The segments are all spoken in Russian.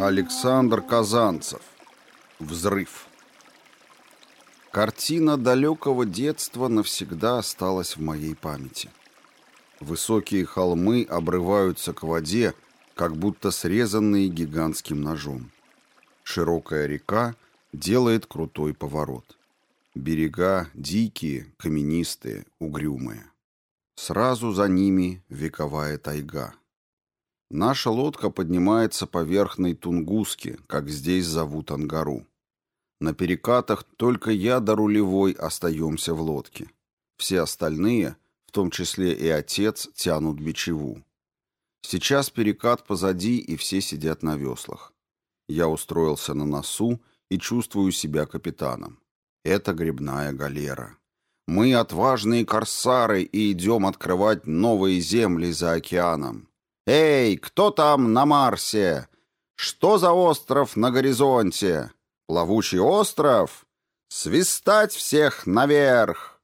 Александр Казанцев. Взрыв. Картина далекого детства навсегда осталась в моей памяти. Высокие холмы обрываются к воде, как будто срезанные гигантским ножом. Широкая река делает крутой поворот. Берега дикие, каменистые, угрюмые. Сразу за ними вековая тайга. Наша лодка поднимается по верхней Тунгуске, как здесь зовут Ангару. На перекатах только я да рулевой остаемся в лодке. Все остальные, в том числе и отец, тянут бичеву. Сейчас перекат позади, и все сидят на веслах. Я устроился на носу и чувствую себя капитаном. Это грибная галера. Мы отважные корсары и идем открывать новые земли за океаном. «Эй, кто там на Марсе? Что за остров на горизонте? Плавучий остров? Свистать всех наверх!»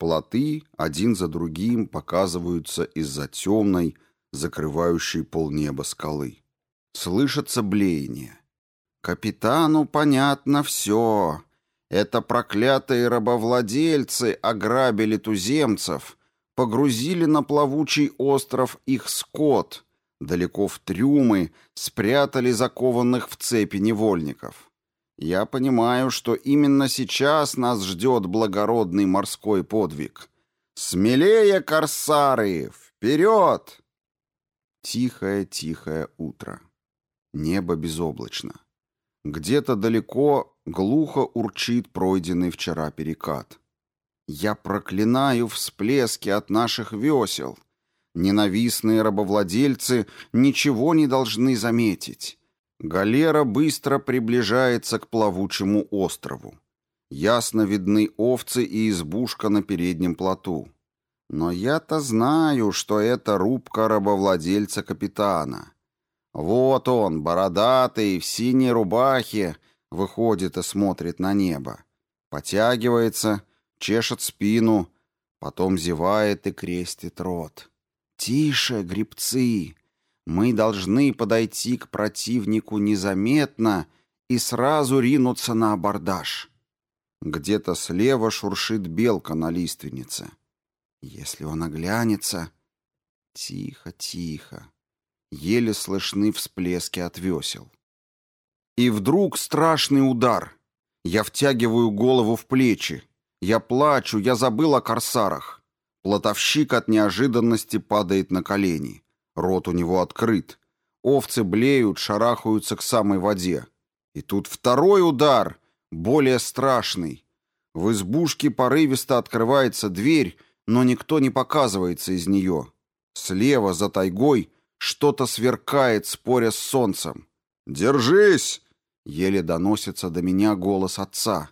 Плоты один за другим показываются из-за темной, закрывающей полнеба скалы. Слышится блеяние. «Капитану понятно все. Это проклятые рабовладельцы ограбили туземцев» погрузили на плавучий остров их скот, далеко в трюмы спрятали закованных в цепи невольников. Я понимаю, что именно сейчас нас ждет благородный морской подвиг. Смелее, корсары! Вперед! Тихое-тихое утро. Небо безоблачно. Где-то далеко глухо урчит пройденный вчера перекат. Я проклинаю всплески от наших весел. Ненавистные рабовладельцы ничего не должны заметить. Галера быстро приближается к плавучему острову. Ясно видны овцы и избушка на переднем плоту. Но я-то знаю, что это рубка рабовладельца капитана. Вот он, бородатый, в синей рубахе, выходит и смотрит на небо. Потягивается чешет спину, потом зевает и крестит рот. «Тише, грибцы! Мы должны подойти к противнику незаметно и сразу ринуться на абордаж». Где-то слева шуршит белка на лиственнице. Если он оглянется... Тихо, тихо. Еле слышны всплески от весел. И вдруг страшный удар. Я втягиваю голову в плечи. Я плачу, я забыл о корсарах. Плотовщик от неожиданности падает на колени. Рот у него открыт. Овцы блеют, шарахаются к самой воде. И тут второй удар, более страшный. В избушке порывисто открывается дверь, но никто не показывается из нее. Слева, за тайгой, что-то сверкает, споря с солнцем. «Держись!» — еле доносится до меня голос отца.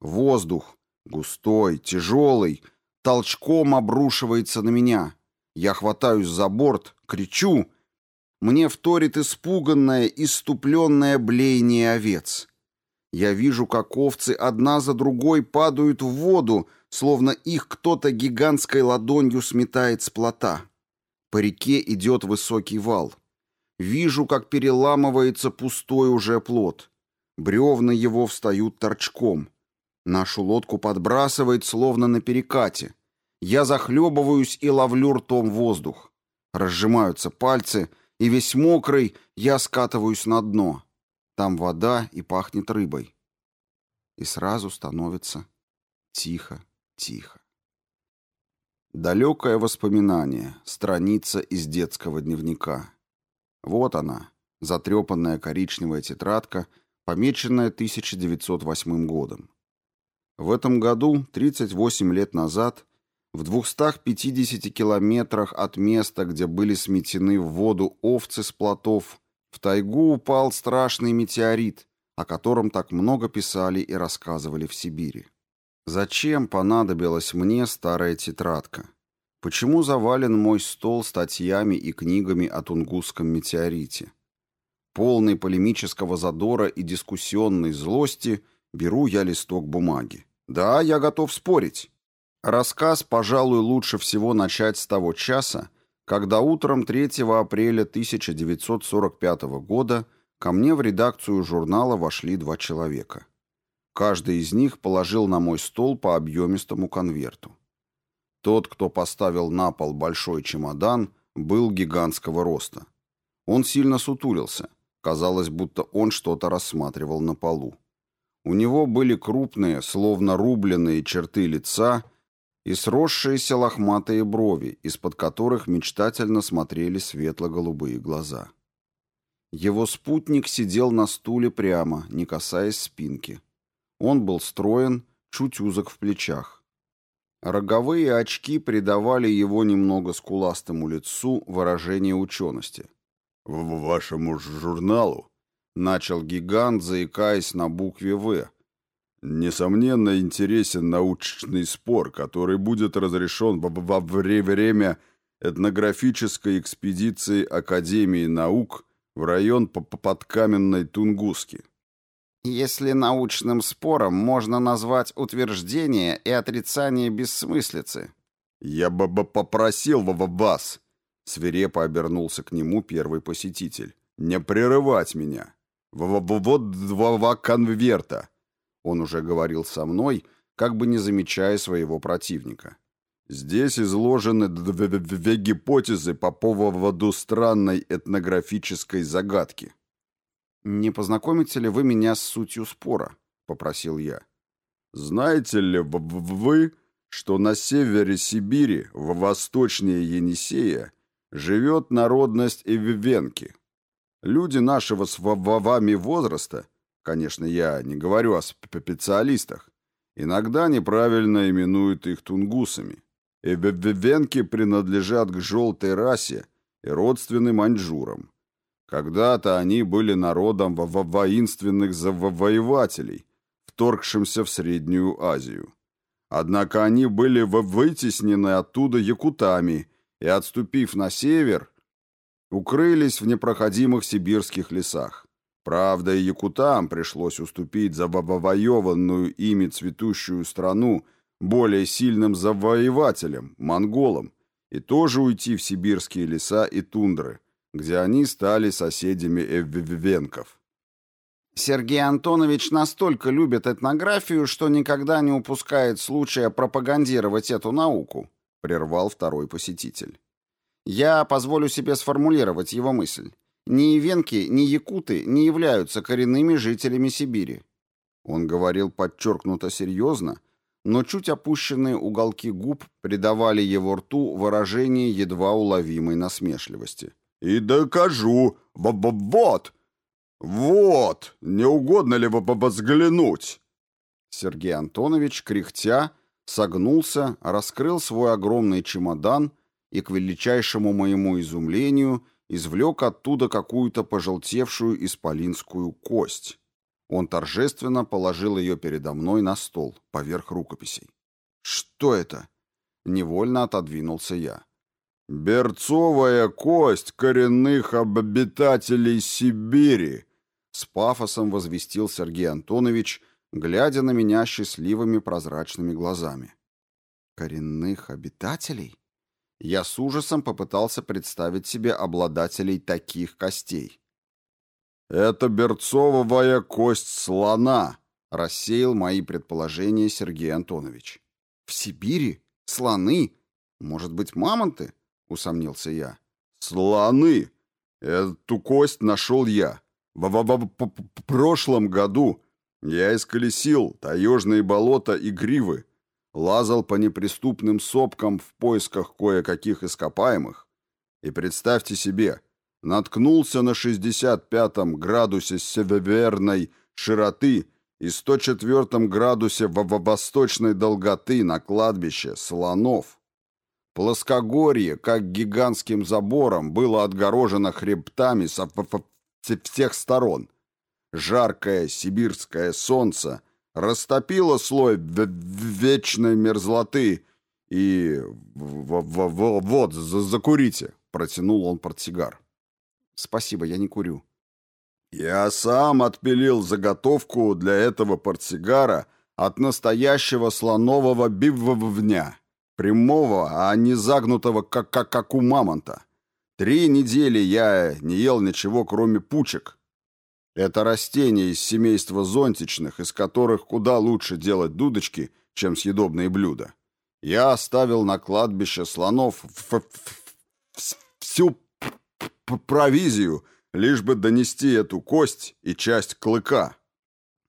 Воздух, Густой, тяжелый, толчком обрушивается на меня. Я хватаюсь за борт, кричу. Мне вторит испуганное, иступленное блеяние овец. Я вижу, как овцы одна за другой падают в воду, словно их кто-то гигантской ладонью сметает с плота. По реке идет высокий вал. Вижу, как переламывается пустой уже плот. Бревна его встают торчком. Нашу лодку подбрасывает, словно на перекате. Я захлебываюсь и ловлю ртом воздух. Разжимаются пальцы, и весь мокрый я скатываюсь на дно. Там вода и пахнет рыбой. И сразу становится тихо, тихо. Далекое воспоминание, страница из детского дневника. Вот она, затрепанная коричневая тетрадка, помеченная 1908 годом. В этом году, 38 лет назад, в 250 километрах от места, где были сметены в воду овцы с плотов, в тайгу упал страшный метеорит, о котором так много писали и рассказывали в Сибири. Зачем понадобилась мне старая тетрадка? Почему завален мой стол статьями и книгами о Тунгусском метеорите? Полный полемического задора и дискуссионной злости беру я листок бумаги. Да, я готов спорить. Рассказ, пожалуй, лучше всего начать с того часа, когда утром 3 апреля 1945 года ко мне в редакцию журнала вошли два человека. Каждый из них положил на мой стол по объемистому конверту. Тот, кто поставил на пол большой чемодан, был гигантского роста. Он сильно сутулился. Казалось, будто он что-то рассматривал на полу. У него были крупные, словно рубленные черты лица и сросшиеся лохматые брови, из-под которых мечтательно смотрели светло-голубые глаза. Его спутник сидел на стуле прямо, не касаясь спинки. Он был строен, чуть узок в плечах. Роговые очки придавали его немного скуластому лицу выражение учености. «В вашему журналу», — начал гигант, заикаясь на букве «В», «несомненно интересен научный спор, который будет разрешен во время этнографической экспедиции Академии наук в район подкаменной Тунгуски». Если научным спором можно назвать утверждение и отрицание бессмыслицы. Я бы попросил вас, свирепо обернулся к нему первый посетитель, не прерывать меня. Вот два конверта. Он уже говорил со мной, как бы не замечая своего противника. Здесь изложены две гипотезы по поводу странной этнографической загадки. «Не познакомите ли вы меня с сутью спора?» — попросил я. «Знаете ли вы, что на севере Сибири, в восточнее Енисея, живет народность эвивенки? Люди нашего с вами возраста, конечно, я не говорю о специалистах, иногда неправильно именуют их тунгусами. Эвивенки принадлежат к желтой расе и родственны маньчжурам. Когда-то они были народом во воинственных завоевателей, вторгшимся в Среднюю Азию. Однако они были вытеснены оттуда якутами и, отступив на север, укрылись в непроходимых сибирских лесах. Правда, и якутам пришлось уступить завоеванную ими цветущую страну более сильным завоевателям, монголам, и тоже уйти в сибирские леса и тундры, где они стали соседями Эввенков. Сергей Антонович настолько любит этнографию, что никогда не упускает случая пропагандировать эту науку, прервал второй посетитель. Я позволю себе сформулировать его мысль. Ни ивенки, ни якуты не являются коренными жителями Сибири. Он говорил подчеркнуто серьезно, но чуть опущенные уголки губ придавали его рту выражение едва уловимой насмешливости. И докажу. Вот. Вот. Не угодно ли взглянуть? Сергей Антонович, кряхтя, согнулся, раскрыл свой огромный чемодан и, к величайшему моему изумлению, извлек оттуда какую-то пожелтевшую исполинскую кость. Он торжественно положил ее передо мной на стол, поверх рукописей. «Что это?» Невольно отодвинулся я. «Берцовая кость коренных обитателей Сибири», — с пафосом возвестил Сергей Антонович, глядя на меня счастливыми прозрачными глазами. «Коренных обитателей?» Я с ужасом попытался представить себе обладателей таких костей. «Это берцовая кость слона», — рассеял мои предположения Сергей Антонович. «В Сибири? Слоны? Может быть, мамонты?» — усомнился я. «Слоны! Эту кость нашел я. В, в, в, в прошлом году я исколесил таежные болота и гривы, лазал по неприступным сопкам в поисках кое-каких ископаемых. И представьте себе, наткнулся на 65 градусе северной широты и 104 градусе в восточной долготы на кладбище слонов. Плоскогорье, как гигантским забором, было отгорожено хребтами со всех сторон. Жаркое сибирское солнце растопило слой вечной мерзлоты, и в -в -в вот, закурите», — протянул он портсигар. «Спасибо, я не курю». «Я сам отпилил заготовку для этого портсигара от настоящего слонового бивовня, прямого, а не загнутого, как, как, как у мамонта. Три недели я не ел ничего, кроме пучек. Это растения из семейства зонтичных, из которых куда лучше делать дудочки, чем съедобные блюда. Я оставил на кладбище слонов всю провизию, лишь бы донести эту кость и часть клыка.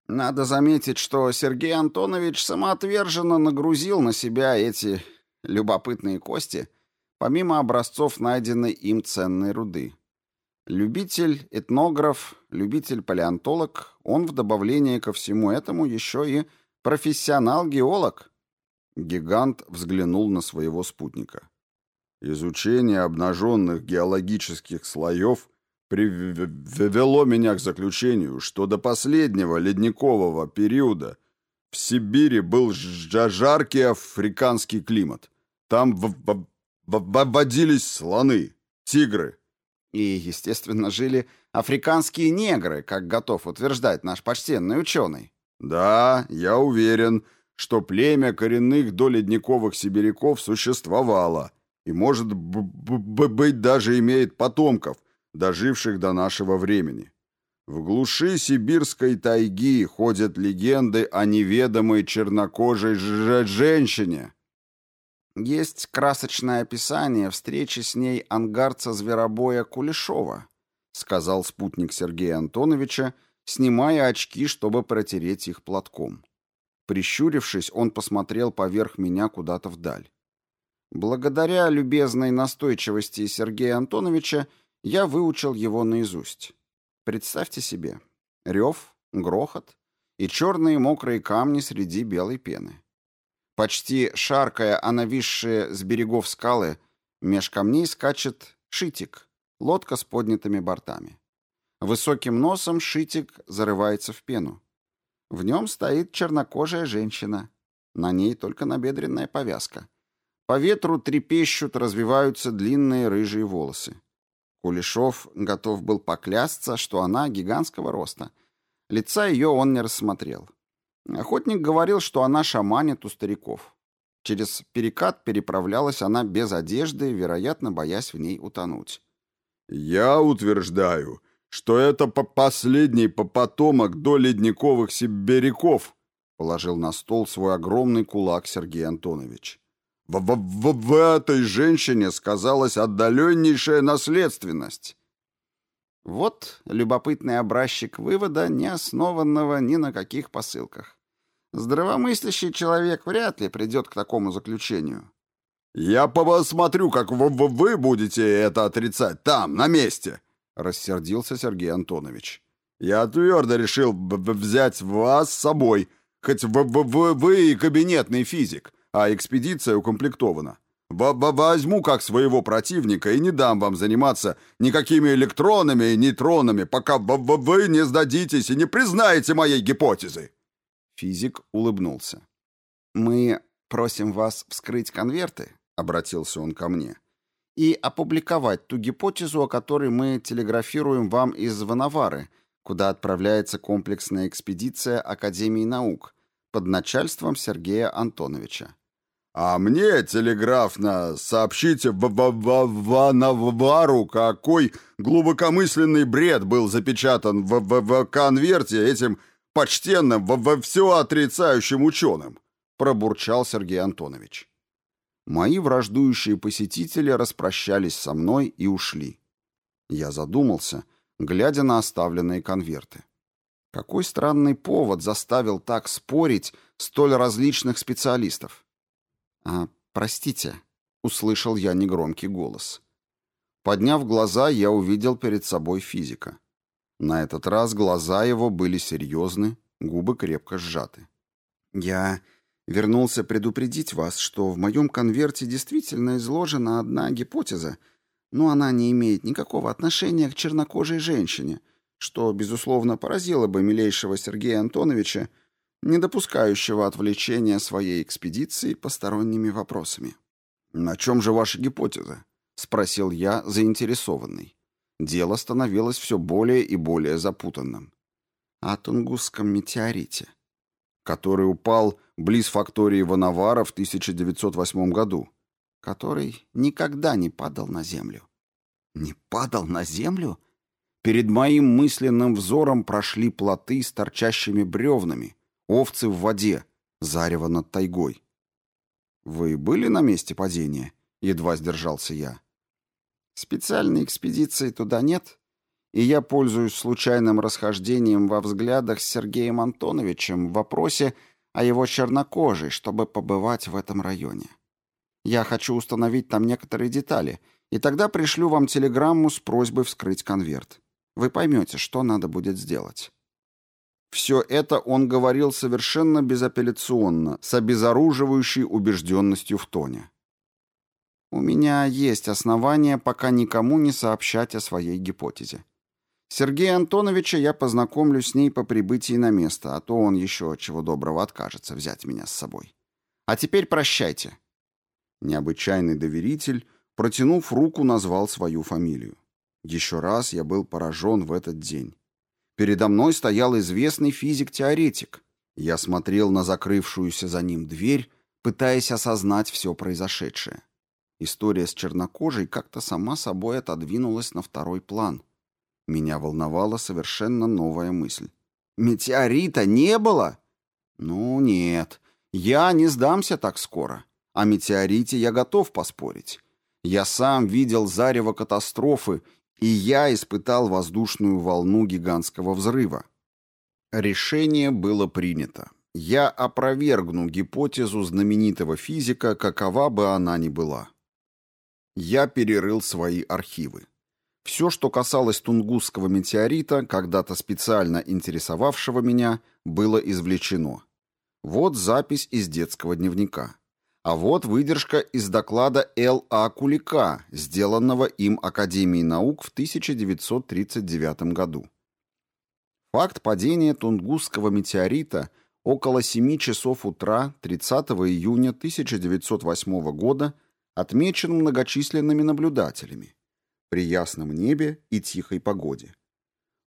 Надо заметить, что Сергей Антонович самоотверженно нагрузил на себя эти любопытные кости, помимо образцов найденной им ценной руды. Любитель, этнограф, любитель-палеонтолог, он в добавление ко всему этому еще и профессионал-геолог. Гигант взглянул на своего спутника. Изучение обнаженных геологических слоев привело меня к заключению, что до последнего ледникового периода в Сибири был жаркий африканский климат. Там водились слоны, тигры. И, естественно, жили африканские негры, как готов утверждать наш почтенный ученый. Да, я уверен, что племя коренных доледниковых сибиряков существовало и, может быть, даже имеет потомков, доживших до нашего времени. В глуши сибирской тайги ходят легенды о неведомой чернокожей женщине. Есть красочное описание встречи с ней ангарца-зверобоя Кулешова, сказал спутник Сергея Антоновича, снимая очки, чтобы протереть их платком. Прищурившись, он посмотрел поверх меня куда-то вдаль. Благодаря любезной настойчивости Сергея Антоновича я выучил его наизусть. Представьте себе. Рев, грохот и черные мокрые камни среди белой пены. Почти шаркая, а нависшие с берегов скалы, меж камней скачет шитик, лодка с поднятыми бортами. Высоким носом шитик зарывается в пену. В нем стоит чернокожая женщина. На ней только набедренная повязка. По ветру трепещут, развиваются длинные рыжие волосы. Кулешов готов был поклясться, что она гигантского роста. Лица ее он не рассмотрел. Охотник говорил, что она шаманит у стариков. Через перекат переправлялась она без одежды, вероятно, боясь в ней утонуть. «Я утверждаю, что это по последний потомок до ледниковых сибиряков», положил на стол свой огромный кулак Сергей Антонович. В, в, в, в этой женщине сказалась отдаленнейшая наследственность. Вот любопытный образчик вывода, не основанного ни на каких посылках. Здравомыслящий человек вряд ли придет к такому заключению. «Я посмотрю, как вы, вы будете это отрицать там, на месте», — рассердился Сергей Антонович. «Я твердо решил взять вас с собой, хоть вы, вы, вы и кабинетный физик, а экспедиция укомплектована. Возьму как своего противника и не дам вам заниматься никакими электронами и нейтронами, пока вы не сдадитесь и не признаете моей гипотезы. Физик улыбнулся. Мы просим вас вскрыть конверты, обратился он ко мне, и опубликовать ту гипотезу, о которой мы телеграфируем вам из Ванавары, куда отправляется комплексная экспедиция Академии наук под начальством Сергея Антоновича. А мне телеграфно сообщите в Ванавару, какой глубокомысленный бред был запечатан в, в, в конверте этим почтенным, в, в все отрицающим ученым, пробурчал Сергей Антонович. Мои враждующие посетители распрощались со мной и ушли. Я задумался, глядя на оставленные конверты. Какой странный повод заставил так спорить столь различных специалистов? «А, простите», — услышал я негромкий голос. Подняв глаза, я увидел перед собой физика. На этот раз глаза его были серьезны, губы крепко сжаты. «Я вернулся предупредить вас, что в моем конверте действительно изложена одна гипотеза, но она не имеет никакого отношения к чернокожей женщине, что, безусловно, поразило бы милейшего Сергея Антоновича, не допускающего отвлечения своей экспедиции посторонними вопросами. «На чем же ваша гипотеза?» — спросил я, заинтересованный. Дело становилось все более и более запутанным. О Тунгусском метеорите, который упал близ фактории Ванавара в 1908 году, который никогда не падал на Землю. Не падал на Землю? Перед моим мысленным взором прошли плоты с торчащими бревнами, овцы в воде, зарево над тайгой. «Вы были на месте падения?» — едва сдержался я. «Специальной экспедиции туда нет, и я пользуюсь случайным расхождением во взглядах с Сергеем Антоновичем в вопросе о его чернокожей, чтобы побывать в этом районе. Я хочу установить там некоторые детали, и тогда пришлю вам телеграмму с просьбой вскрыть конверт. Вы поймете, что надо будет сделать. Все это он говорил совершенно безапелляционно, с обезоруживающей убежденностью в тоне. У меня есть основания пока никому не сообщать о своей гипотезе. Сергея Антоновича я познакомлю с ней по прибытии на место, а то он еще чего доброго откажется взять меня с собой. А теперь прощайте. Необычайный доверитель, протянув руку, назвал свою фамилию. Еще раз я был поражен в этот день. Передо мной стоял известный физик-теоретик. Я смотрел на закрывшуюся за ним дверь, пытаясь осознать все произошедшее. История с чернокожей как-то сама собой отодвинулась на второй план. Меня волновала совершенно новая мысль. «Метеорита не было?» «Ну, нет. Я не сдамся так скоро. О метеорите я готов поспорить. Я сам видел зарево катастрофы и я испытал воздушную волну гигантского взрыва. Решение было принято. Я опровергну гипотезу знаменитого физика, какова бы она ни была. Я перерыл свои архивы. Все, что касалось Тунгусского метеорита, когда-то специально интересовавшего меня, было извлечено. Вот запись из детского дневника. А вот выдержка из доклада Л.А. Кулика, сделанного им Академией наук в 1939 году. Факт падения Тунгусского метеорита около 7 часов утра 30 июня 1908 года отмечен многочисленными наблюдателями при ясном небе и тихой погоде.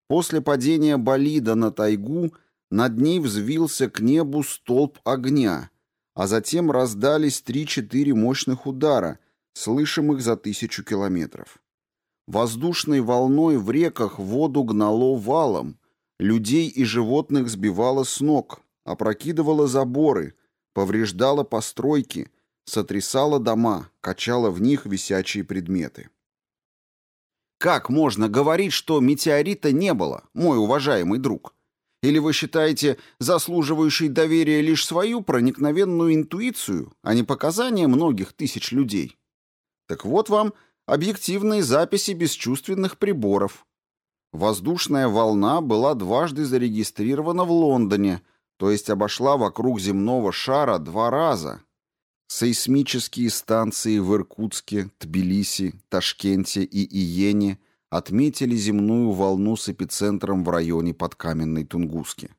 После падения болида на тайгу над ней взвился к небу столб огня – а затем раздались три-четыре мощных удара, слышимых за тысячу километров. Воздушной волной в реках воду гнало валом, людей и животных сбивало с ног, опрокидывало заборы, повреждало постройки, сотрясало дома, качало в них висячие предметы. Как можно говорить, что метеорита не было, мой уважаемый друг? Или вы считаете заслуживающей доверия лишь свою проникновенную интуицию, а не показания многих тысяч людей? Так вот вам объективные записи бесчувственных приборов. Воздушная волна была дважды зарегистрирована в Лондоне, то есть обошла вокруг земного шара два раза. Сейсмические станции в Иркутске, Тбилиси, Ташкенте и Иене – отметили земную волну с эпицентром в районе подкаменной Тунгуски.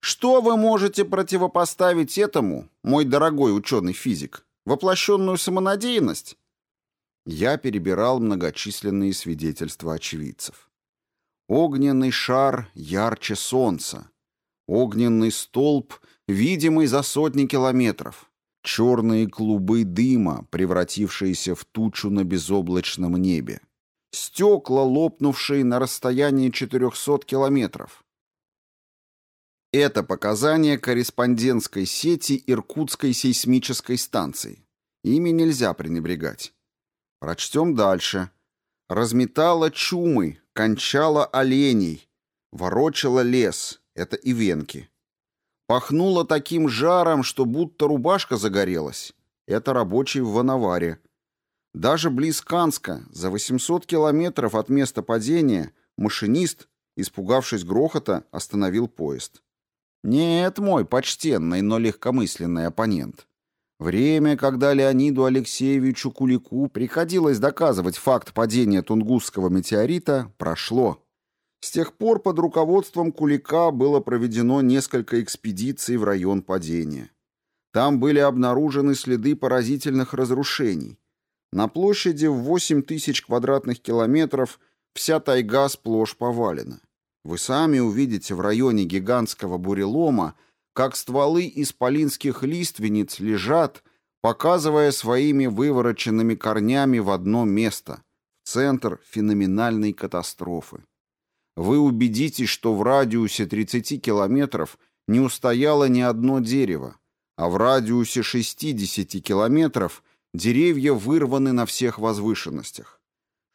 Что вы можете противопоставить этому, мой дорогой ученый-физик? Воплощенную самонадеянность? Я перебирал многочисленные свидетельства очевидцев. Огненный шар ярче солнца. Огненный столб, видимый за сотни километров. Черные клубы дыма, превратившиеся в тучу на безоблачном небе стекла, лопнувшие на расстоянии 400 километров. Это показания корреспондентской сети Иркутской сейсмической станции. Ими нельзя пренебрегать. Прочтем дальше. Разметала чумы, кончала оленей, ворочала лес. Это ивенки. Пахнуло таким жаром, что будто рубашка загорелась. Это рабочий в Ванаваре. Даже близ Канска, за 800 километров от места падения, машинист, испугавшись грохота, остановил поезд. Нет, мой почтенный, но легкомысленный оппонент. Время, когда Леониду Алексеевичу Кулику приходилось доказывать факт падения Тунгусского метеорита, прошло. С тех пор под руководством Кулика было проведено несколько экспедиций в район падения. Там были обнаружены следы поразительных разрушений. На площади в 8 тысяч квадратных километров вся тайга сплошь повалена. Вы сами увидите в районе гигантского бурелома, как стволы исполинских лиственниц лежат, показывая своими вывороченными корнями в одно место, в центр феноменальной катастрофы. Вы убедитесь, что в радиусе 30 километров не устояло ни одно дерево, а в радиусе 60 километров деревья вырваны на всех возвышенностях.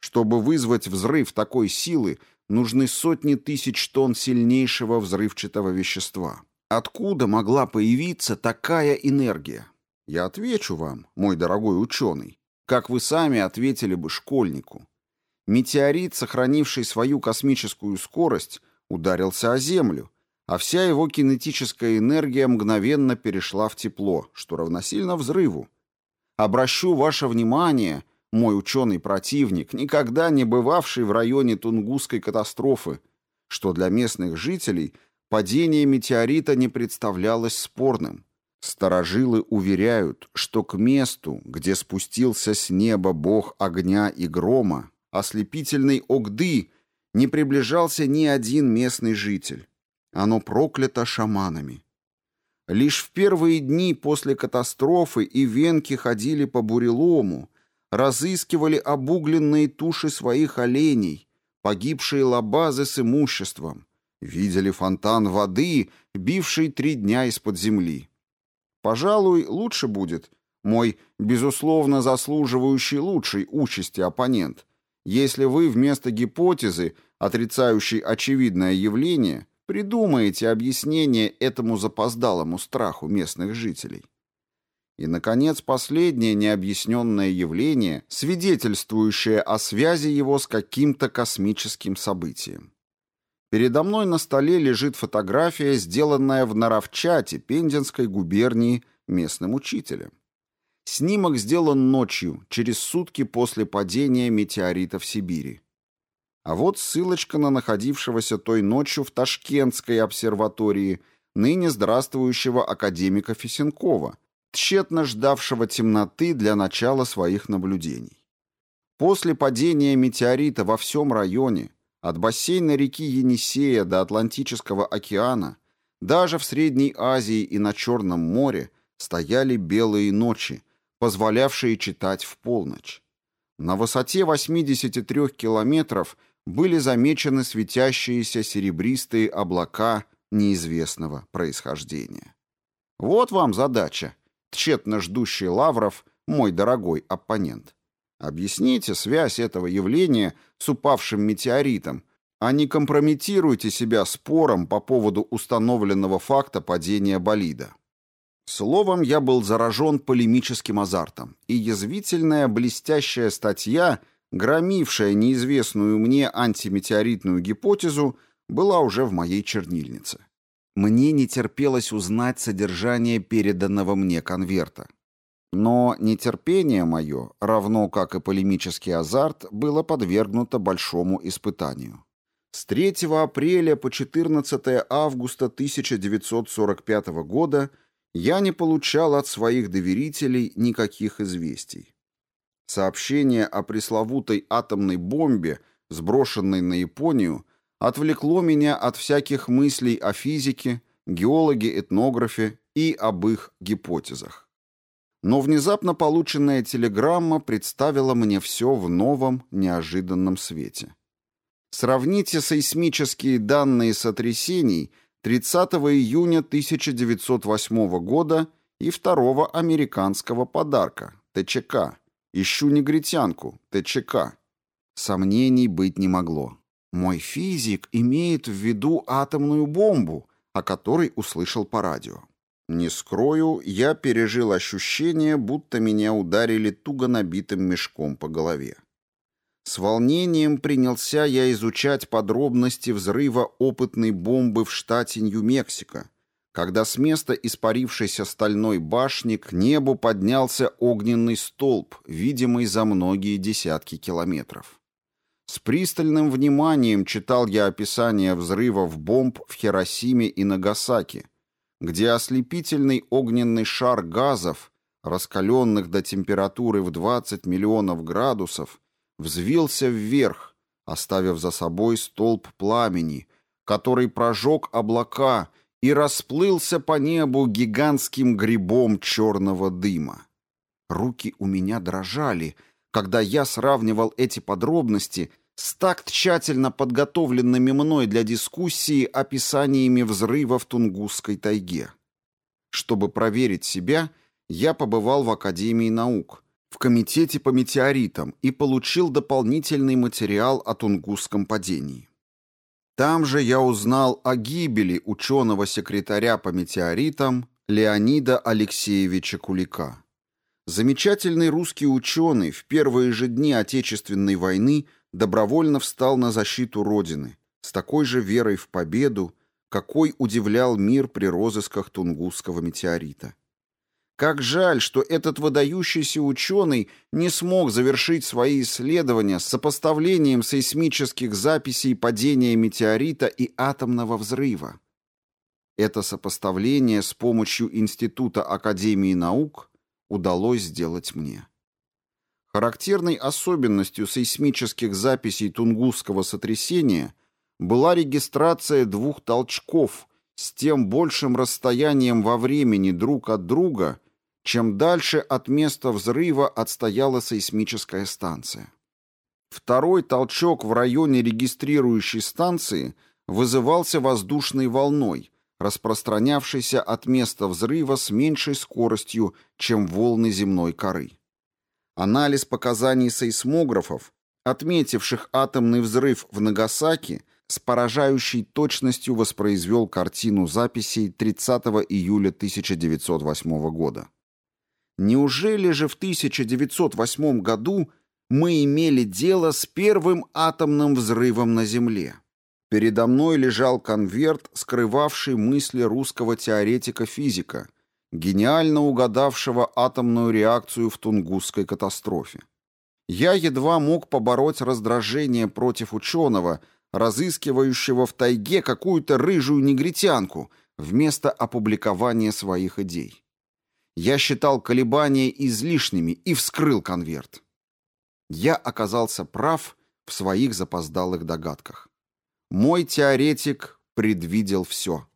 Чтобы вызвать взрыв такой силы, нужны сотни тысяч тонн сильнейшего взрывчатого вещества. Откуда могла появиться такая энергия? Я отвечу вам, мой дорогой ученый, как вы сами ответили бы школьнику. Метеорит, сохранивший свою космическую скорость, ударился о Землю, а вся его кинетическая энергия мгновенно перешла в тепло, что равносильно взрыву. Обращу ваше внимание, мой ученый-противник, никогда не бывавший в районе Тунгусской катастрофы, что для местных жителей падение метеорита не представлялось спорным. Старожилы уверяют, что к месту, где спустился с неба бог огня и грома, ослепительной Огды, не приближался ни один местный житель. Оно проклято шаманами. Лишь в первые дни после катастрофы и венки ходили по бурелому, разыскивали обугленные туши своих оленей, погибшие лабазы с имуществом, видели фонтан воды, бивший три дня из-под земли. Пожалуй, лучше будет, мой, безусловно, заслуживающий лучшей участи оппонент, если вы вместо гипотезы, отрицающей очевидное явление, придумаете объяснение этому запоздалому страху местных жителей. И, наконец, последнее необъясненное явление, свидетельствующее о связи его с каким-то космическим событием. Передо мной на столе лежит фотография, сделанная в Наровчате Пензенской губернии местным учителем. Снимок сделан ночью, через сутки после падения метеорита в Сибири. А вот ссылочка на находившегося той ночью в Ташкентской обсерватории ныне здравствующего академика Фесенкова, тщетно ждавшего темноты для начала своих наблюдений. После падения метеорита во всем районе от бассейна реки Енисея до Атлантического океана, даже в Средней Азии и на Черном море стояли белые ночи, позволявшие читать в полночь. На высоте 83 километров были замечены светящиеся серебристые облака неизвестного происхождения. Вот вам задача, тщетно ждущий Лавров, мой дорогой оппонент. Объясните связь этого явления с упавшим метеоритом, а не компрометируйте себя спором по поводу установленного факта падения болида. Словом, я был заражен полемическим азартом, и язвительная блестящая статья, громившая неизвестную мне антиметеоритную гипотезу, была уже в моей чернильнице. Мне не терпелось узнать содержание переданного мне конверта. Но нетерпение мое, равно как и полемический азарт, было подвергнуто большому испытанию. С 3 апреля по 14 августа 1945 года я не получал от своих доверителей никаких известий. Сообщение о пресловутой атомной бомбе, сброшенной на Японию, отвлекло меня от всяких мыслей о физике, геологе, этнографе и об их гипотезах. Но внезапно полученная телеграмма представила мне все в новом, неожиданном свете. Сравните сейсмические данные сотрясений 30 июня 1908 года и второго американского подарка ТЧК «Ищу негритянку» ТЧК. Сомнений быть не могло. Мой физик имеет в виду атомную бомбу, о которой услышал по радио. Не скрою, я пережил ощущение, будто меня ударили туго набитым мешком по голове. С волнением принялся я изучать подробности взрыва опытной бомбы в штате Нью-Мексико, когда с места испарившейся стальной башни к небу поднялся огненный столб, видимый за многие десятки километров. С пристальным вниманием читал я описание взрывов бомб в Хиросиме и Нагасаки, где ослепительный огненный шар газов, раскаленных до температуры в 20 миллионов градусов, взвился вверх, оставив за собой столб пламени, который прожег облака и расплылся по небу гигантским грибом черного дыма. Руки у меня дрожали, когда я сравнивал эти подробности с так тщательно подготовленными мной для дискуссии описаниями взрыва в Тунгусской тайге. Чтобы проверить себя, я побывал в Академии наук, в Комитете по метеоритам и получил дополнительный материал о Тунгусском падении. Там же я узнал о гибели ученого-секретаря по метеоритам Леонида Алексеевича Кулика. Замечательный русский ученый в первые же дни Отечественной войны добровольно встал на защиту Родины, с такой же верой в победу, какой удивлял мир при розысках Тунгусского метеорита. Как жаль, что этот выдающийся ученый не смог завершить свои исследования с сопоставлением сейсмических записей падения метеорита и атомного взрыва. Это сопоставление с помощью Института Академии наук удалось сделать мне. Характерной особенностью сейсмических записей Тунгусского сотрясения была регистрация двух толчков с тем большим расстоянием во времени друг от друга, чем дальше от места взрыва отстояла сейсмическая станция. Второй толчок в районе регистрирующей станции вызывался воздушной волной, распространявшейся от места взрыва с меньшей скоростью, чем волны земной коры. Анализ показаний сейсмографов, отметивших атомный взрыв в Нагасаки, с поражающей точностью воспроизвел картину записей 30 июля 1908 года. Неужели же в 1908 году мы имели дело с первым атомным взрывом на Земле? Передо мной лежал конверт, скрывавший мысли русского теоретика-физика, гениально угадавшего атомную реакцию в Тунгусской катастрофе. Я едва мог побороть раздражение против ученого, разыскивающего в тайге какую-то рыжую негритянку вместо опубликования своих идей. Я считал колебания излишними и вскрыл конверт. Я оказался прав в своих запоздалых догадках. Мой теоретик предвидел все.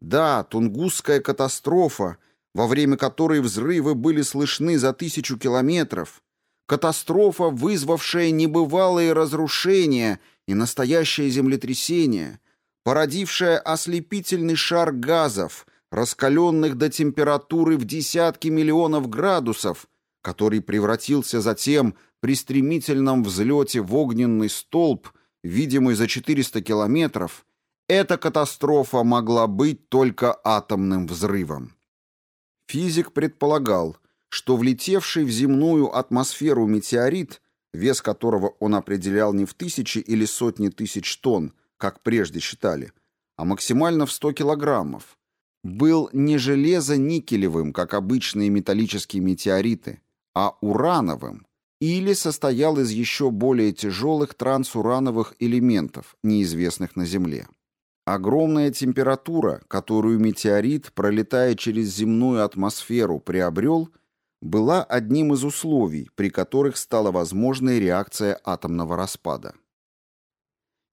Да, Тунгусская катастрофа, во время которой взрывы были слышны за тысячу километров, катастрофа, вызвавшая небывалые разрушения и настоящее землетрясение, породившая ослепительный шар газов — раскаленных до температуры в десятки миллионов градусов, который превратился затем при стремительном взлете в огненный столб, видимый за 400 километров, эта катастрофа могла быть только атомным взрывом. Физик предполагал, что влетевший в земную атмосферу метеорит, вес которого он определял не в тысячи или сотни тысяч тонн, как прежде считали, а максимально в 100 килограммов, был не железо-никелевым, как обычные металлические метеориты, а урановым, или состоял из еще более тяжелых трансурановых элементов, неизвестных на Земле. Огромная температура, которую метеорит, пролетая через земную атмосферу, приобрел, была одним из условий, при которых стала возможной реакция атомного распада.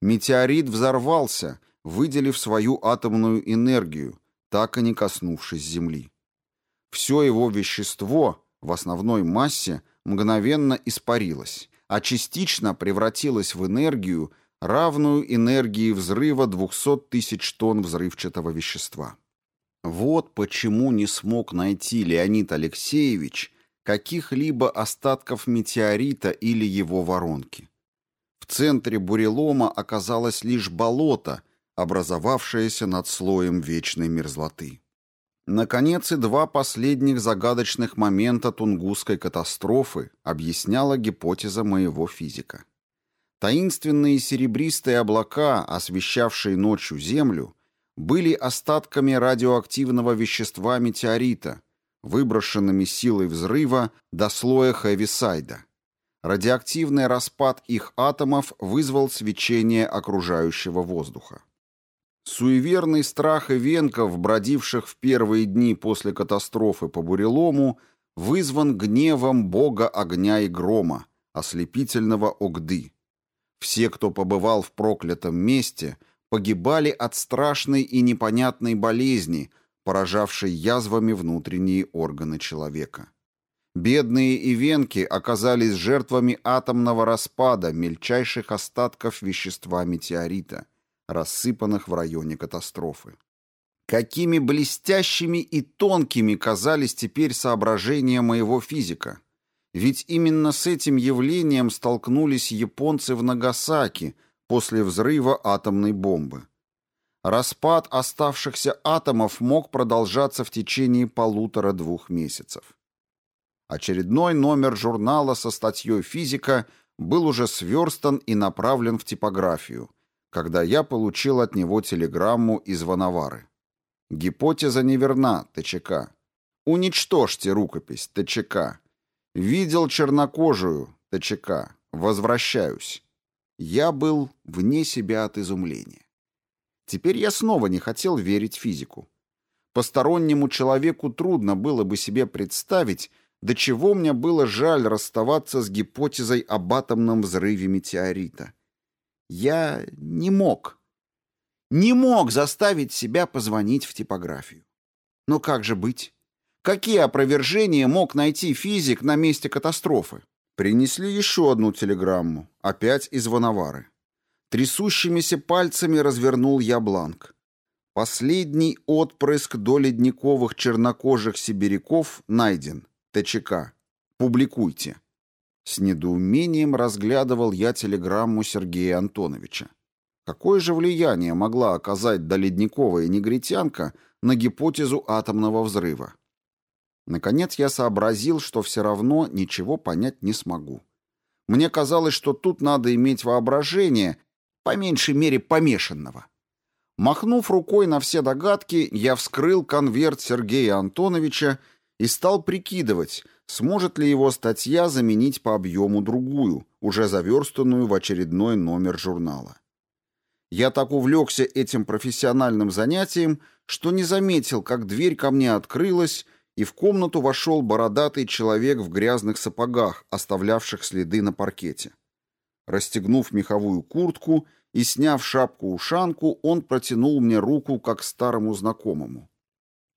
Метеорит взорвался, выделив свою атомную энергию, так и не коснувшись земли. Все его вещество в основной массе мгновенно испарилось, а частично превратилось в энергию, равную энергии взрыва 200 тысяч тонн взрывчатого вещества. Вот почему не смог найти Леонид Алексеевич каких-либо остатков метеорита или его воронки. В центре бурелома оказалось лишь болото, образовавшееся над слоем вечной мерзлоты. Наконец, и два последних загадочных момента Тунгусской катастрофы объясняла гипотеза моего физика. Таинственные серебристые облака, освещавшие ночью Землю, были остатками радиоактивного вещества метеорита, выброшенными силой взрыва до слоя Хэвисайда. Радиоактивный распад их атомов вызвал свечение окружающего воздуха. Суеверный страх ивенков, бродивших в первые дни после катастрофы по бурелому, вызван гневом бога огня и грома, ослепительного Огды. Все, кто побывал в проклятом месте, погибали от страшной и непонятной болезни, поражавшей язвами внутренние органы человека. Бедные ивенки оказались жертвами атомного распада мельчайших остатков вещества метеорита, рассыпанных в районе катастрофы. Какими блестящими и тонкими казались теперь соображения моего физика. Ведь именно с этим явлением столкнулись японцы в Нагасаки после взрыва атомной бомбы. Распад оставшихся атомов мог продолжаться в течение полутора-двух месяцев. Очередной номер журнала со статьей «Физика» был уже сверстан и направлен в типографию, когда я получил от него телеграмму из Вановары. Гипотеза неверна, ТЧК. Уничтожьте рукопись, ТЧК. Видел чернокожую, ТЧК. Возвращаюсь. Я был вне себя от изумления. Теперь я снова не хотел верить физику. Постороннему человеку трудно было бы себе представить, до чего мне было жаль расставаться с гипотезой об атомном взрыве метеорита. Я не мог. Не мог заставить себя позвонить в типографию. Но как же быть? Какие опровержения мог найти физик на месте катастрофы? Принесли еще одну телеграмму, опять из Вановары. Трясущимися пальцами развернул я бланк. Последний отпрыск доледниковых чернокожих сибиряков найден. ТЧК. Публикуйте. С недоумением разглядывал я телеграмму Сергея Антоновича. Какое же влияние могла оказать доледниковая негритянка на гипотезу атомного взрыва? Наконец я сообразил, что все равно ничего понять не смогу. Мне казалось, что тут надо иметь воображение, по меньшей мере помешанного. Махнув рукой на все догадки, я вскрыл конверт Сергея Антоновича и стал прикидывать, сможет ли его статья заменить по объему другую, уже заверстанную в очередной номер журнала. Я так увлекся этим профессиональным занятием, что не заметил, как дверь ко мне открылась, и в комнату вошел бородатый человек в грязных сапогах, оставлявших следы на паркете. Расстегнув меховую куртку и сняв шапку-ушанку, он протянул мне руку, как старому знакомому.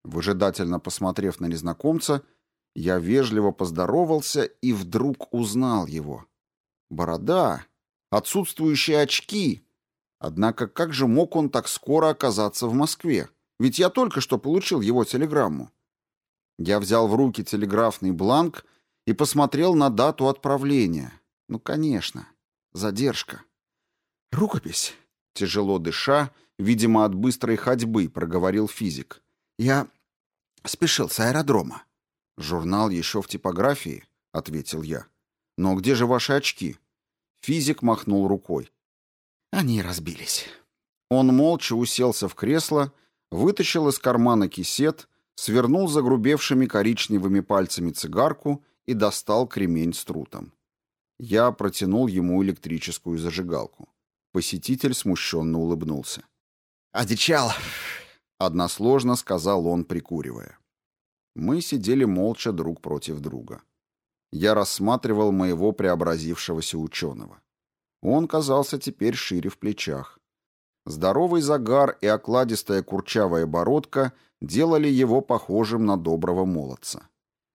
Выжидательно посмотрев на незнакомца, я вежливо поздоровался и вдруг узнал его. Борода, отсутствующие очки. Однако как же мог он так скоро оказаться в Москве? Ведь я только что получил его телеграмму. Я взял в руки телеграфный бланк и посмотрел на дату отправления. Ну, конечно, задержка. Рукопись. Тяжело дыша, видимо, от быстрой ходьбы, проговорил физик. Я спешил с аэродрома. Журнал еще в типографии, ответил я. Но где же ваши очки? Физик махнул рукой. Они разбились. Он молча уселся в кресло, вытащил из кармана кисет, свернул загрубевшими коричневыми пальцами цигарку и достал кремень с трутом. Я протянул ему электрическую зажигалку. Посетитель смущенно улыбнулся. «Одичал!» Односложно сказал он, прикуривая. Мы сидели молча друг против друга. Я рассматривал моего преобразившегося ученого. Он казался теперь шире в плечах. Здоровый загар и окладистая курчавая бородка делали его похожим на доброго молодца.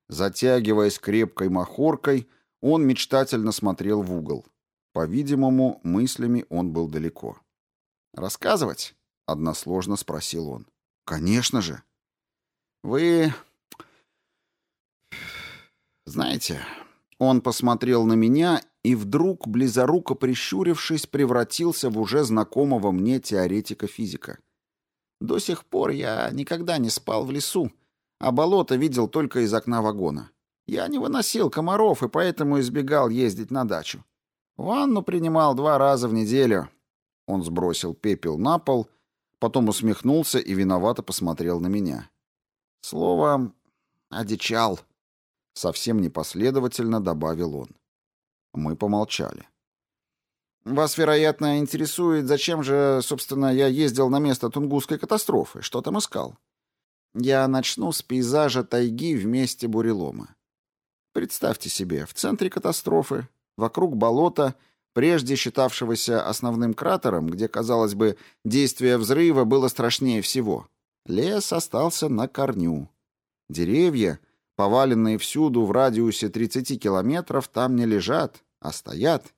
Затягиваясь крепкой махоркой, он мечтательно смотрел в угол. По-видимому, мыслями он был далеко. «Рассказывать?» Односложно спросил он. Конечно же. Вы знаете, он посмотрел на меня и вдруг, близоруко прищурившись, превратился в уже знакомого мне теоретика физика. До сих пор я никогда не спал в лесу, а болото видел только из окна вагона. Я не выносил комаров и поэтому избегал ездить на дачу. Ванну принимал два раза в неделю. Он сбросил пепел на пол Потом усмехнулся и виновато посмотрел на меня. Слово «одичал», — совсем непоследовательно добавил он. Мы помолчали. «Вас, вероятно, интересует, зачем же, собственно, я ездил на место Тунгусской катастрофы, что там искал?» Я начну с пейзажа тайги в месте бурелома. Представьте себе, в центре катастрофы, вокруг болота, прежде считавшегося основным кратером, где, казалось бы, действие взрыва было страшнее всего, лес остался на корню. Деревья, поваленные всюду в радиусе 30 километров, там не лежат, а стоят.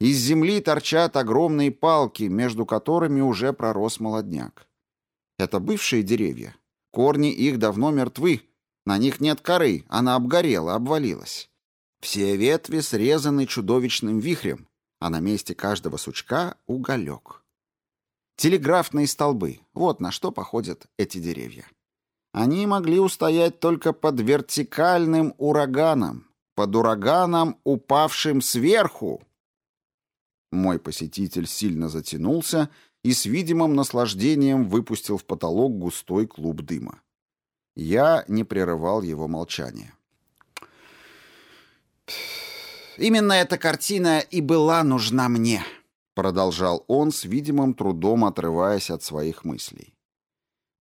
Из земли торчат огромные палки, между которыми уже пророс молодняк. Это бывшие деревья, Корни их давно мертвы. На них нет коры, она обгорела, обвалилась. Все ветви срезаны чудовищным вихрем, а на месте каждого сучка — уголек. Телеграфные столбы — вот на что походят эти деревья. Они могли устоять только под вертикальным ураганом, под ураганом, упавшим сверху. Мой посетитель сильно затянулся и с видимым наслаждением выпустил в потолок густой клуб дыма. Я не прерывал его молчание. «Именно эта картина и была нужна мне», — продолжал он с видимым трудом отрываясь от своих мыслей.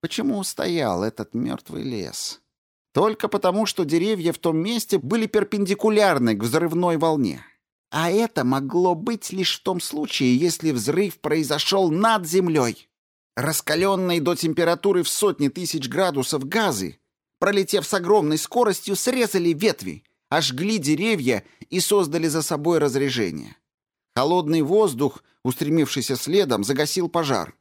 «Почему стоял этот мертвый лес? Только потому, что деревья в том месте были перпендикулярны к взрывной волне. А это могло быть лишь в том случае, если взрыв произошел над землей. Раскаленные до температуры в сотни тысяч градусов газы, пролетев с огромной скоростью, срезали ветви, ожгли деревья и создали за собой разрежение. Холодный воздух, устремившийся следом, загасил пожар.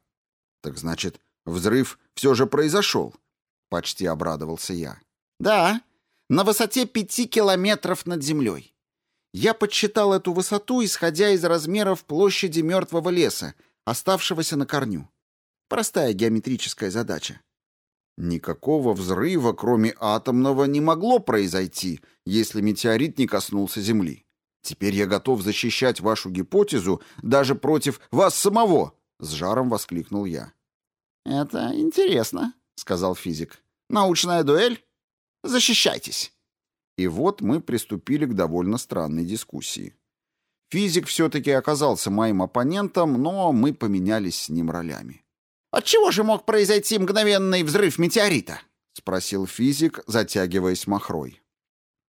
«Так значит, взрыв все же произошел?» — почти обрадовался я. «Да, на высоте пяти километров над землей. Я подсчитал эту высоту, исходя из размеров площади мертвого леса, оставшегося на корню. Простая геометрическая задача. Никакого взрыва, кроме атомного, не могло произойти, если метеорит не коснулся Земли. Теперь я готов защищать вашу гипотезу даже против вас самого, с жаром воскликнул я. Это интересно, сказал физик. Научная дуэль? Защищайтесь. И вот мы приступили к довольно странной дискуссии. Физик все-таки оказался моим оппонентом, но мы поменялись с ним ролями. «Отчего же мог произойти мгновенный взрыв метеорита?» — спросил физик, затягиваясь махрой.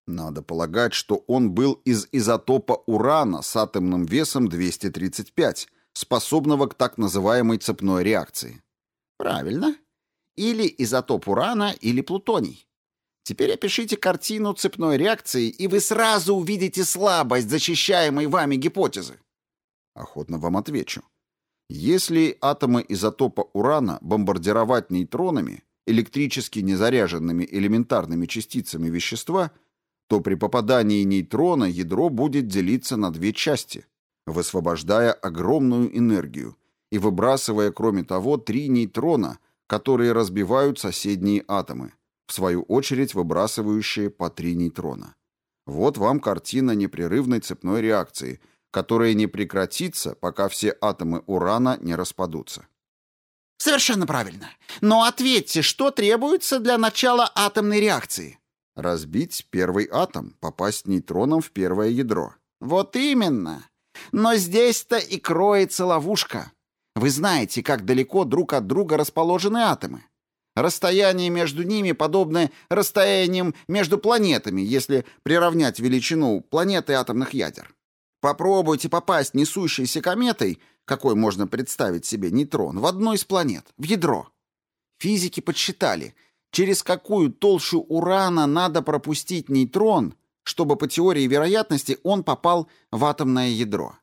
Надо полагать, что он был из изотопа урана с атомным весом 235, способного к так называемой цепной реакции. Правильно. Или изотоп урана, или плутоний. Теперь опишите картину цепной реакции, и вы сразу увидите слабость защищаемой вами гипотезы. Охотно вам отвечу. Если атомы изотопа урана бомбардировать нейтронами, электрически незаряженными элементарными частицами вещества, то при попадании нейтрона ядро будет делиться на две части, высвобождая огромную энергию и выбрасывая, кроме того, три нейтрона, которые разбивают соседние атомы, в свою очередь выбрасывающие по три нейтрона. Вот вам картина непрерывной цепной реакции, которая не прекратится, пока все атомы урана не распадутся. Совершенно правильно. Но ответьте, что требуется для начала атомной реакции? Разбить первый атом, попасть нейтроном в первое ядро. Вот именно. Но здесь-то и кроется ловушка. Вы знаете, как далеко друг от друга расположены атомы. Расстояние между ними подобно расстояниям между планетами, если приравнять величину планеты атомных ядер. Попробуйте попасть несущейся кометой, какой можно представить себе нейтрон, в одну из планет, в ядро. Физики подсчитали, через какую толщу урана надо пропустить нейтрон, чтобы по теории вероятности он попал в атомное ядро.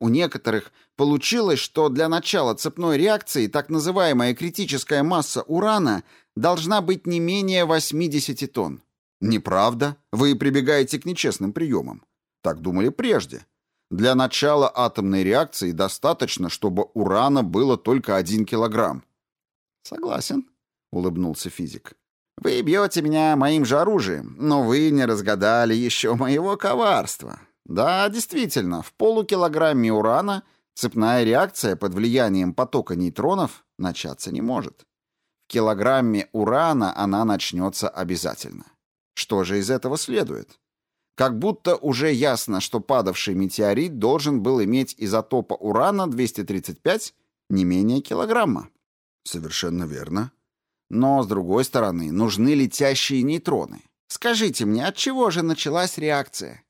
У некоторых получилось, что для начала цепной реакции так называемая критическая масса урана должна быть не менее 80 тонн. Неправда, вы прибегаете к нечестным приемам. Так думали прежде. Для начала атомной реакции достаточно, чтобы урана было только 1 килограмм. Согласен, улыбнулся физик. Вы бьете меня моим же оружием, но вы не разгадали еще моего коварства. Да, действительно, в полукилограмме урана цепная реакция под влиянием потока нейтронов начаться не может. В килограмме урана она начнется обязательно. Что же из этого следует? Как будто уже ясно, что падавший метеорит должен был иметь изотопа урана-235 не менее килограмма. Совершенно верно. Но, с другой стороны, нужны летящие нейтроны. Скажите мне, от чего же началась реакция?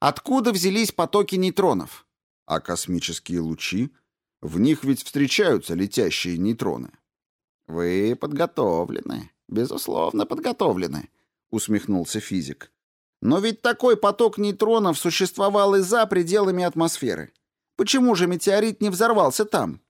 Откуда взялись потоки нейтронов? А космические лучи? В них ведь встречаются летящие нейтроны. Вы подготовлены, безусловно подготовлены, усмехнулся физик. Но ведь такой поток нейтронов существовал и за пределами атмосферы. Почему же метеорит не взорвался там?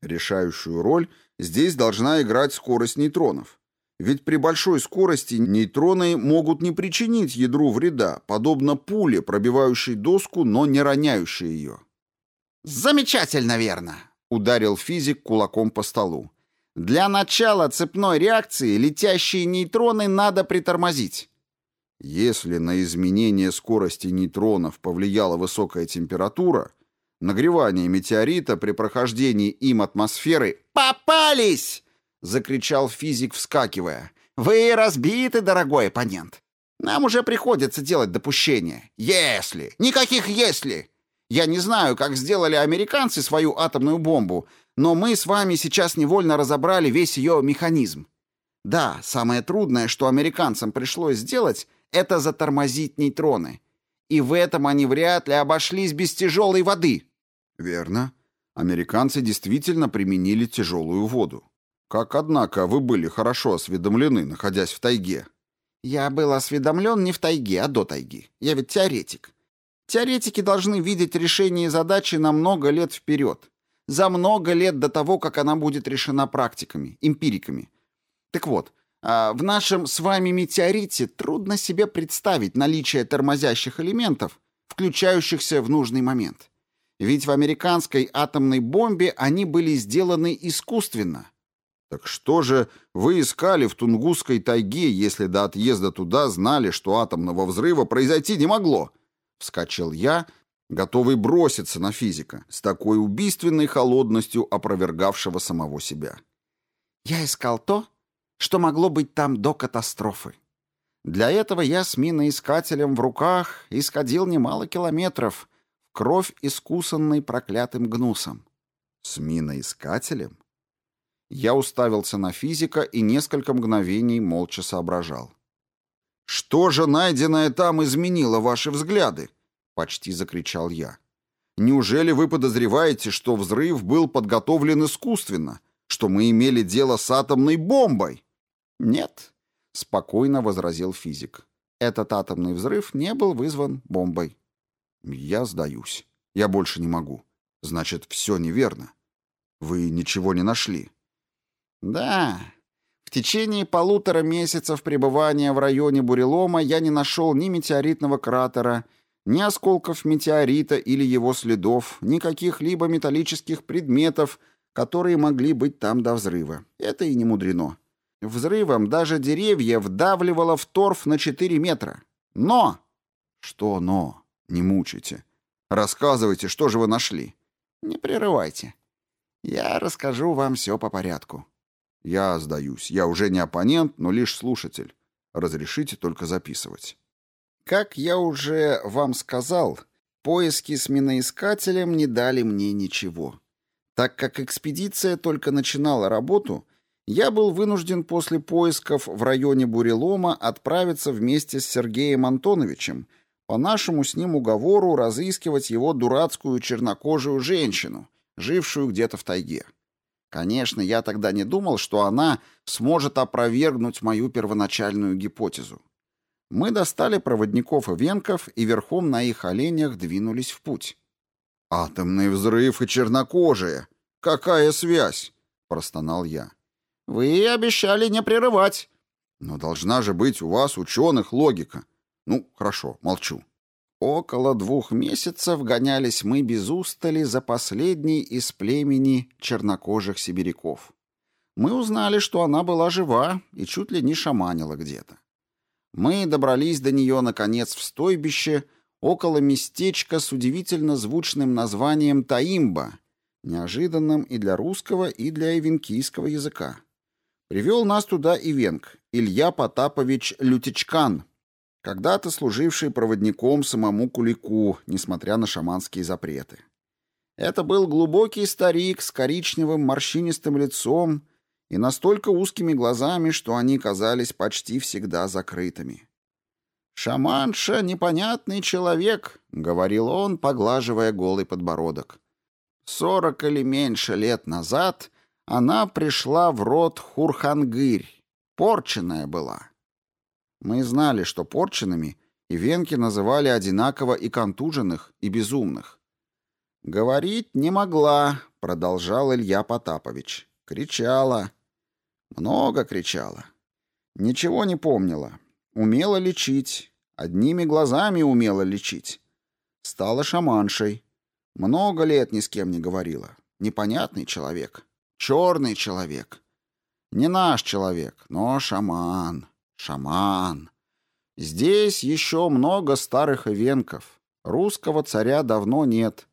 Решающую роль здесь должна играть скорость нейтронов. Ведь при большой скорости нейтроны могут не причинить ядру вреда, подобно пуле, пробивающей доску, но не роняющей ее. «Замечательно верно!» — ударил физик кулаком по столу. «Для начала цепной реакции летящие нейтроны надо притормозить». Если на изменение скорости нейтронов повлияла высокая температура, нагревание метеорита при прохождении им атмосферы «Попались!» — закричал физик, вскакивая. «Вы разбиты, дорогой оппонент. Нам уже приходится делать допущения. Если! Никаких «если!» Я не знаю, как сделали американцы свою атомную бомбу, но мы с вами сейчас невольно разобрали весь ее механизм. Да, самое трудное, что американцам пришлось сделать, это затормозить нейтроны. И в этом они вряд ли обошлись без тяжелой воды. Верно. Американцы действительно применили тяжелую воду. Как, однако, вы были хорошо осведомлены, находясь в тайге? Я был осведомлен не в тайге, а до тайги. Я ведь теоретик. Теоретики должны видеть решение задачи на много лет вперед. За много лет до того, как она будет решена практиками, эмпириками. Так вот, в нашем с вами метеорите трудно себе представить наличие тормозящих элементов, включающихся в нужный момент. Ведь в американской атомной бомбе они были сделаны искусственно. Так что же вы искали в Тунгусской тайге, если до отъезда туда знали, что атомного взрыва произойти не могло? Вскочил я, готовый броситься на физика, с такой убийственной холодностью опровергавшего самого себя. Я искал то, что могло быть там до катастрофы. Для этого я с миноискателем в руках исходил немало километров, в кровь искусанной проклятым гнусом. С миноискателем? Я уставился на физика и несколько мгновений молча соображал. «Что же найденное там изменило ваши взгляды?» — почти закричал я. «Неужели вы подозреваете, что взрыв был подготовлен искусственно, что мы имели дело с атомной бомбой?» «Нет», — спокойно возразил физик. «Этот атомный взрыв не был вызван бомбой». «Я сдаюсь. Я больше не могу. Значит, все неверно. Вы ничего не нашли?» «Да. В течение полутора месяцев пребывания в районе бурелома я не нашел ни метеоритного кратера, ни осколков метеорита или его следов, ни каких-либо металлических предметов, которые могли быть там до взрыва. Это и не мудрено. Взрывом даже деревья вдавливало в торф на 4 метра. Но! Что но? Не мучайте. Рассказывайте, что же вы нашли. Не прерывайте. Я расскажу вам все по порядку. Я сдаюсь. Я уже не оппонент, но лишь слушатель. Разрешите только записывать. Как я уже вам сказал, поиски с миноискателем не дали мне ничего. Так как экспедиция только начинала работу, я был вынужден после поисков в районе Бурелома отправиться вместе с Сергеем Антоновичем по нашему с ним уговору разыскивать его дурацкую чернокожую женщину, жившую где-то в тайге. Конечно, я тогда не думал, что она сможет опровергнуть мою первоначальную гипотезу. Мы достали проводников и венков и верхом на их оленях двинулись в путь. «Атомный взрыв и чернокожие! Какая связь?» — простонал я. Вы обещали не прерывать. Но должна же быть у вас, ученых, логика. Ну, хорошо, молчу. Около двух месяцев гонялись мы без устали за последней из племени чернокожих сибиряков. Мы узнали, что она была жива и чуть ли не шаманила где-то. Мы добрались до нее, наконец, в стойбище, около местечка с удивительно звучным названием Таимба, неожиданным и для русского, и для эвенкийского языка. Привел нас туда и венг, Илья Потапович Лютичкан, когда-то служивший проводником самому Кулику, несмотря на шаманские запреты. Это был глубокий старик с коричневым морщинистым лицом и настолько узкими глазами, что они казались почти всегда закрытыми. «Шаманша — непонятный человек», — говорил он, поглаживая голый подбородок. «Сорок или меньше лет назад она пришла в род Хурхангырь, порченная была». Мы знали, что порченными и венки называли одинаково и контуженных, и безумных. «Говорить не могла», — продолжал Илья Потапович. «Кричала. Много кричала. Ничего не помнила. Умела лечить. Одними глазами умела лечить. Стала шаманшей. Много лет ни с кем не говорила. Непонятный человек. Черный человек. Не наш человек, но шаман. Шаман. Здесь еще много старых ивенков. Русского царя давно нет.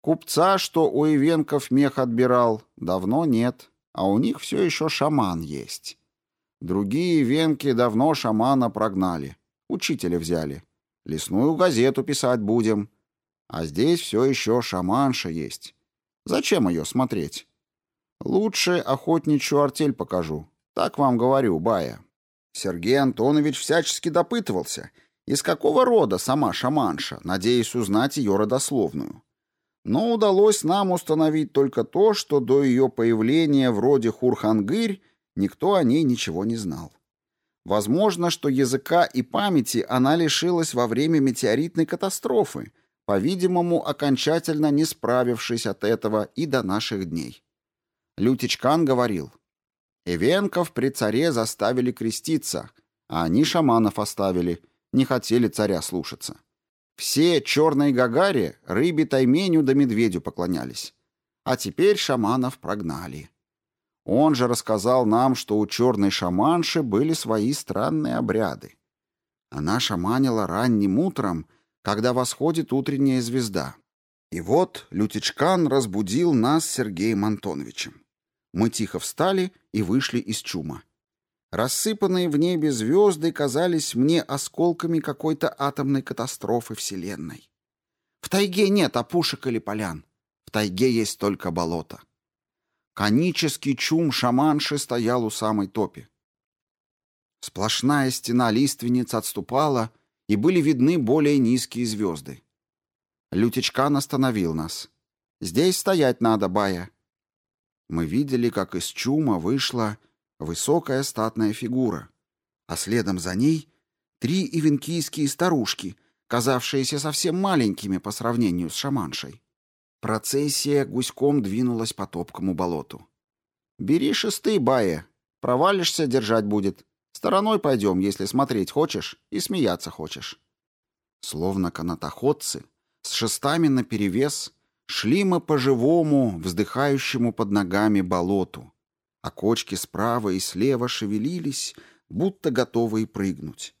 Купца, что у ивенков мех отбирал, давно нет. А у них все еще шаман есть. Другие венки давно шамана прогнали. Учителя взяли. Лесную газету писать будем. А здесь все еще шаманша есть. Зачем ее смотреть? Лучше охотничью артель покажу. Так вам говорю, Бая. Сергей Антонович всячески допытывался, из какого рода сама шаманша, надеясь узнать ее родословную. Но удалось нам установить только то, что до ее появления в роде Хурхангырь никто о ней ничего не знал. Возможно, что языка и памяти она лишилась во время метеоритной катастрофы, по-видимому, окончательно не справившись от этого и до наших дней. Лютичкан говорил, «Эвенков при царе заставили креститься, а они шаманов оставили, не хотели царя слушаться. Все черные гагари рыбе тайменю да медведю поклонялись. А теперь шаманов прогнали. Он же рассказал нам, что у черной шаманши были свои странные обряды. Она шаманила ранним утром, когда восходит утренняя звезда. И вот Лютичкан разбудил нас с Сергеем Антоновичем. Мы тихо встали и вышли из чума. Рассыпанные в небе звезды казались мне осколками какой-то атомной катастрофы Вселенной. В тайге нет опушек или полян. В тайге есть только болото. Конический чум шаманши стоял у самой топи. Сплошная стена лиственниц отступала, и были видны более низкие звезды. Лютичкан остановил нас. «Здесь стоять надо, Бая». Мы видели, как из чума вышла высокая статная фигура, а следом за ней три ивенкийские старушки, казавшиеся совсем маленькими по сравнению с шаманшей. Процессия гуськом двинулась по топкому болоту. «Бери шесты, Бая. Провалишься, держать будет. Стороной пойдем, если смотреть хочешь и смеяться хочешь». Словно канатоходцы, с шестами наперевес, шли мы по живому, вздыхающему под ногами болоту, а кочки справа и слева шевелились, будто готовые прыгнуть.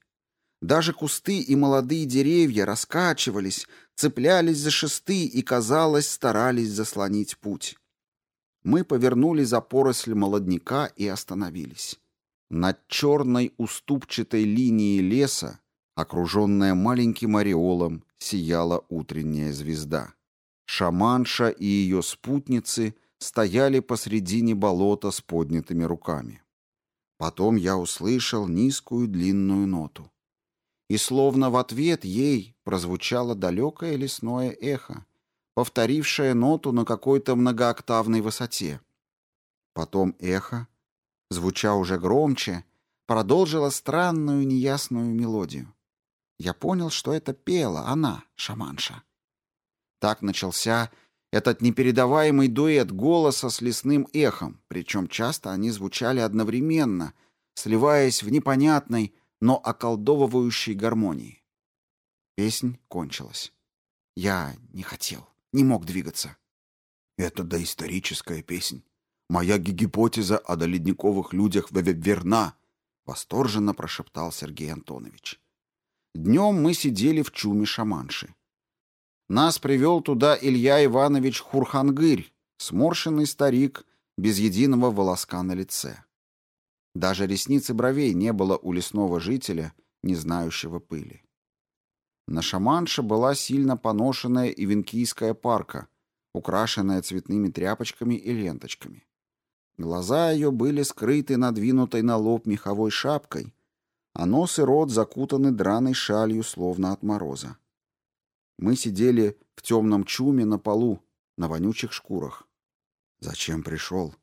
Даже кусты и молодые деревья раскачивались, цеплялись за шесты и, казалось, старались заслонить путь. Мы повернули за поросль молодняка и остановились. Над черной уступчатой линией леса, окруженная маленьким ореолом, сияла утренняя звезда. Шаманша и ее спутницы стояли посредине болота с поднятыми руками. Потом я услышал низкую длинную ноту. И словно в ответ ей прозвучало далекое лесное эхо, повторившее ноту на какой-то многооктавной высоте. Потом эхо, звуча уже громче, продолжило странную неясную мелодию. Я понял, что это пела она, шаманша. Так начался этот непередаваемый дуэт голоса с лесным эхом, причем часто они звучали одновременно, сливаясь в непонятной, но околдовывающей гармонии. Песнь кончилась. Я не хотел, не мог двигаться. Это доисторическая песнь. Моя гипотеза о доледниковых людях верна, восторженно прошептал Сергей Антонович. Днем мы сидели в чуме шаманши. Нас привел туда Илья Иванович Хурхангырь, сморщенный старик, без единого волоска на лице. Даже ресницы бровей не было у лесного жителя, не знающего пыли. На шаманше была сильно поношенная ивенкийская парка, украшенная цветными тряпочками и ленточками. Глаза ее были скрыты надвинутой на лоб меховой шапкой, а нос и рот закутаны драной шалью, словно от мороза. Мы сидели в темном чуме на полу, на вонючих шкурах. «Зачем пришел?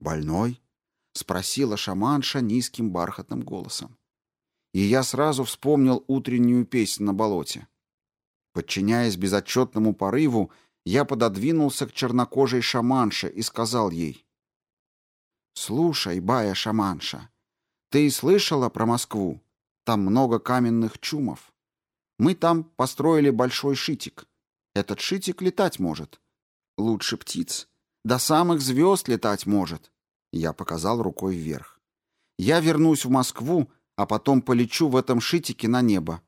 Больной?» — спросила шаманша низким бархатным голосом. И я сразу вспомнил утреннюю песнь на болоте. Подчиняясь безотчетному порыву, я пододвинулся к чернокожей шаманше и сказал ей. «Слушай, бая шаманша, ты слышала про Москву? Там много каменных чумов. Мы там построили большой шитик. Этот шитик летать может. Лучше птиц. До самых звезд летать может. Я показал рукой вверх. Я вернусь в Москву, а потом полечу в этом шитике на небо.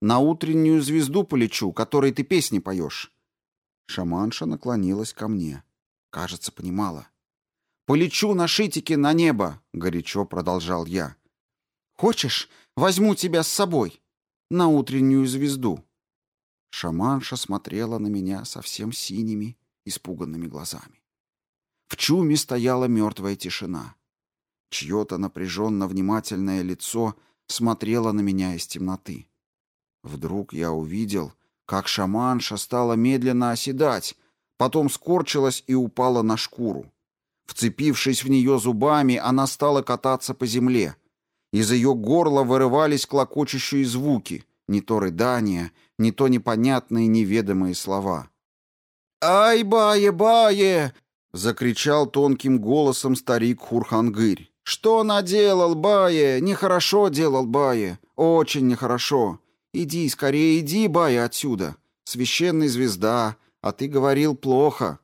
На утреннюю звезду полечу, которой ты песни поешь. Шаманша наклонилась ко мне. Кажется, понимала. «Полечу на шитике на небо», — горячо продолжал я. «Хочешь, возьму тебя с собой на утреннюю звезду?» Шаманша смотрела на меня совсем синими, испуганными глазами. В чуме стояла мертвая тишина. Чье-то напряженно внимательное лицо смотрело на меня из темноты. Вдруг я увидел, как шаманша стала медленно оседать, потом скорчилась и упала на шкуру. Вцепившись в нее зубами, она стала кататься по земле. Из ее горла вырывались клокочущие звуки, не то рыдания, не то непонятные неведомые слова. «Ай, бае, бае!» — закричал тонким голосом старик Хурхангырь. «Что наделал, бае? Нехорошо делал, бае. Очень нехорошо. Иди, скорее иди, бае, отсюда. Священная звезда, а ты говорил плохо».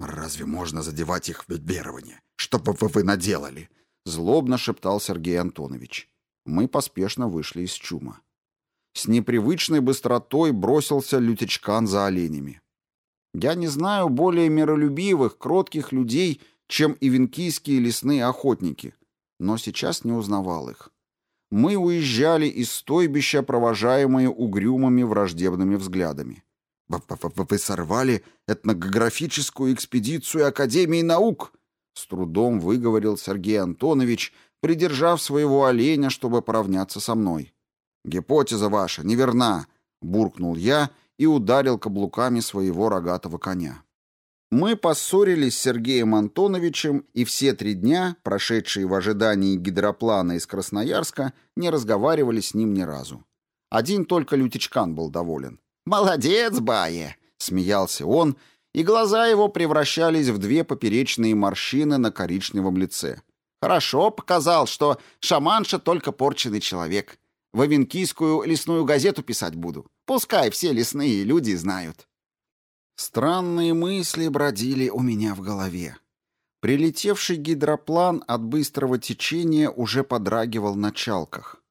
«Разве можно задевать их в верование? Что бы вы наделали?» Злобно шептал Сергей Антонович. Мы поспешно вышли из чума. С непривычной быстротой бросился лютичкан за оленями. Я не знаю более миролюбивых, кротких людей, чем и венкийские лесные охотники, но сейчас не узнавал их. Мы уезжали из стойбища, провожаемые угрюмыми враждебными взглядами. «Вы сорвали этнографическую экспедицию Академии наук!» С трудом выговорил Сергей Антонович, придержав своего оленя, чтобы поравняться со мной. «Гипотеза ваша неверна!» — буркнул я и ударил каблуками своего рогатого коня. Мы поссорились с Сергеем Антоновичем, и все три дня, прошедшие в ожидании гидроплана из Красноярска, не разговаривали с ним ни разу. Один только Лютичкан был доволен. «Молодец, Бае!» — смеялся он и глаза его превращались в две поперечные морщины на коричневом лице. «Хорошо показал, что шаманша только порченный человек. В Авенкийскую лесную газету писать буду. Пускай все лесные люди знают». Странные мысли бродили у меня в голове. Прилетевший гидроплан от быстрого течения уже подрагивал на чалках.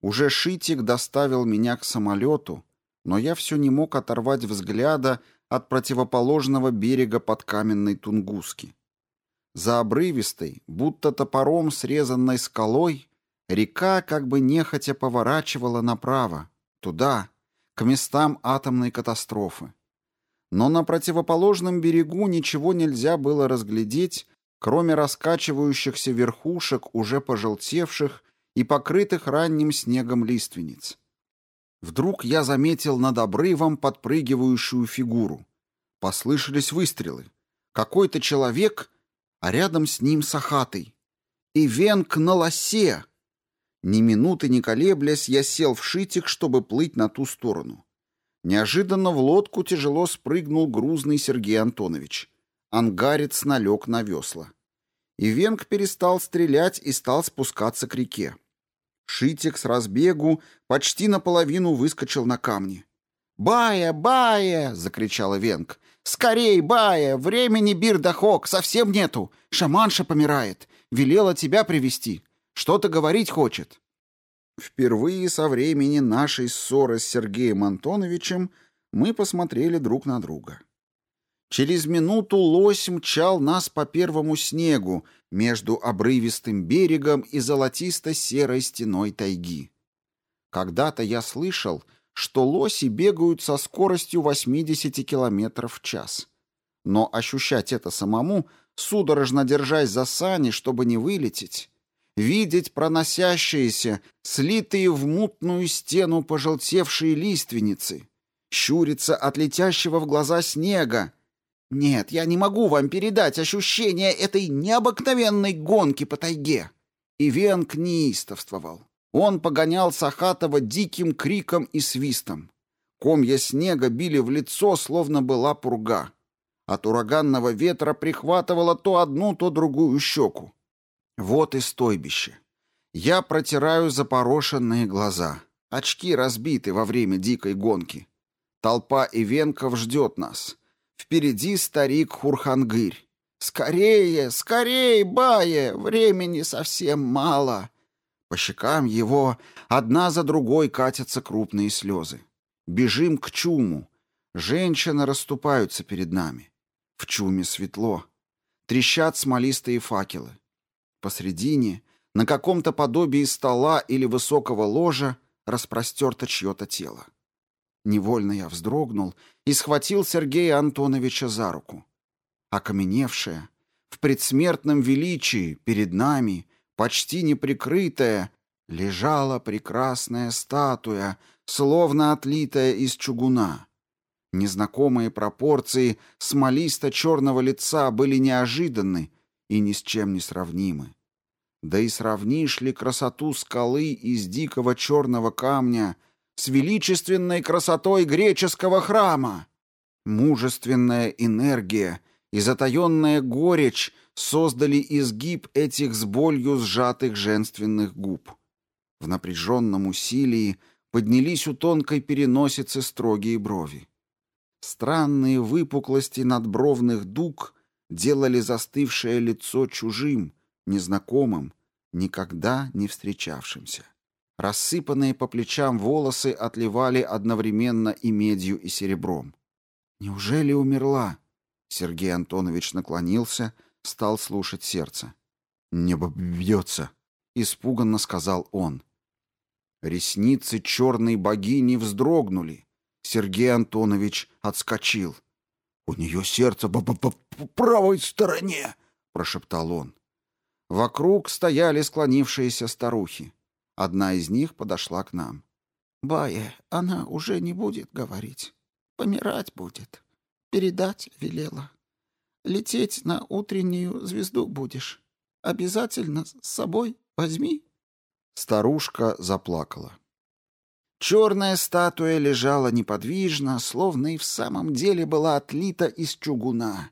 Уже Шитик доставил меня к самолету, но я все не мог оторвать взгляда от противоположного берега под каменной Тунгуски. За обрывистой, будто топором срезанной скалой, река как бы нехотя поворачивала направо, туда, к местам атомной катастрофы. Но на противоположном берегу ничего нельзя было разглядеть, кроме раскачивающихся верхушек, уже пожелтевших и покрытых ранним снегом лиственниц. Вдруг я заметил над обрывом подпрыгивающую фигуру. Послышались выстрелы. Какой-то человек, а рядом с ним сахатый. И венк на лосе. Ни минуты не колеблясь, я сел в шитик, чтобы плыть на ту сторону. Неожиданно в лодку тяжело спрыгнул грузный Сергей Антонович. Ангарец налег на весла. И Венг перестал стрелять и стал спускаться к реке. Шитик с разбегу почти наполовину выскочил на камни. «Бая, Бая!» — закричала Венг. «Скорей, Бая! Времени, Бирдахок, совсем нету! Шаманша помирает! Велела тебя привести Что-то говорить хочет!» Впервые со времени нашей ссоры с Сергеем Антоновичем мы посмотрели друг на друга. Через минуту лось мчал нас по первому снегу между обрывистым берегом и золотисто-серой стеной тайги. Когда-то я слышал, что лоси бегают со скоростью 80 км в час. Но ощущать это самому, судорожно держась за сани, чтобы не вылететь, видеть проносящиеся, слитые в мутную стену пожелтевшие лиственницы, щуриться от летящего в глаза снега. Нет, я не могу вам передать ощущение этой необыкновенной гонки по тайге. И Венг неистовствовал. Он погонял Сахатова диким криком и свистом. Комья снега били в лицо, словно была пурга. От ураганного ветра прихватывало то одну, то другую щеку. Вот и стойбище. Я протираю запорошенные глаза. Очки разбиты во время дикой гонки. Толпа ивенков ждет нас. Впереди старик Хурхангырь. «Скорее, скорее, Бае! Времени совсем мало!» По щекам его одна за другой катятся крупные слезы. Бежим к чуму. Женщины расступаются перед нами. В чуме светло. Трещат смолистые факелы. Посредине, на каком-то подобии стола или высокого ложа, распростерто чье-то тело. Невольно я вздрогнул и схватил Сергея Антоновича за руку. Окаменевшая, в предсмертном величии, перед нами, почти неприкрытая, лежала прекрасная статуя, словно отлитая из чугуна. Незнакомые пропорции смолисто-черного лица были неожиданны и ни с чем не сравнимы. Да и сравнишь ли красоту скалы из дикого черного камня с величественной красотой греческого храма? Мужественная энергия и затаенная горечь создали изгиб этих с болью сжатых женственных губ. В напряженном усилии поднялись у тонкой переносицы строгие брови. Странные выпуклости надбровных дуг делали застывшее лицо чужим, незнакомым, никогда не встречавшимся. Рассыпанные по плечам волосы отливали одновременно и медью, и серебром. «Неужели умерла?» Сергей Антонович наклонился, стал слушать сердце. «Небо бьется», — испуганно сказал он. Ресницы черной богини вздрогнули. Сергей Антонович отскочил. «У нее сердце по, -по, -по, -по правой стороне», — прошептал он. Вокруг стояли склонившиеся старухи. Одна из них подошла к нам. «Бая, она уже не будет говорить. Помирать будет. Передать велела. Лететь на утреннюю звезду будешь. Обязательно с собой возьми». Старушка заплакала. Черная статуя лежала неподвижно, словно и в самом деле была отлита из чугуна.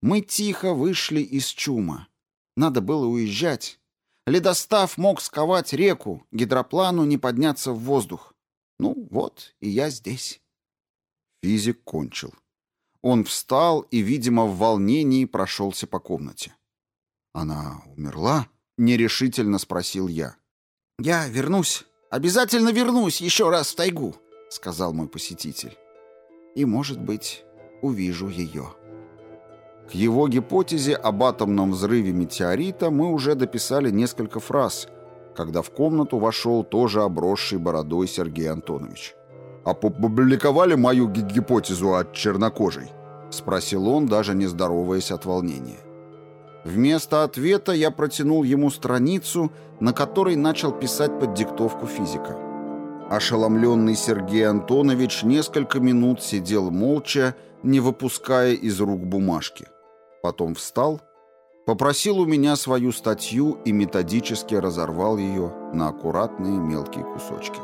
Мы тихо вышли из чума. Надо было уезжать. Ледостав мог сковать реку, гидроплану не подняться в воздух. Ну вот, и я здесь. Физик кончил. Он встал и, видимо, в волнении прошелся по комнате. «Она умерла?» — нерешительно спросил я. «Я вернусь. Обязательно вернусь еще раз в тайгу», — сказал мой посетитель. «И, может быть, увижу ее». К его гипотезе об атомном взрыве метеорита мы уже дописали несколько фраз, когда в комнату вошел тоже обросший бородой Сергей Антонович. «Опубликовали мою гипотезу от чернокожей?» — спросил он, даже не здороваясь от волнения. Вместо ответа я протянул ему страницу, на которой начал писать под диктовку физика. Ошеломленный Сергей Антонович несколько минут сидел молча, не выпуская из рук бумажки. Потом встал, попросил у меня свою статью и методически разорвал ее на аккуратные мелкие кусочки.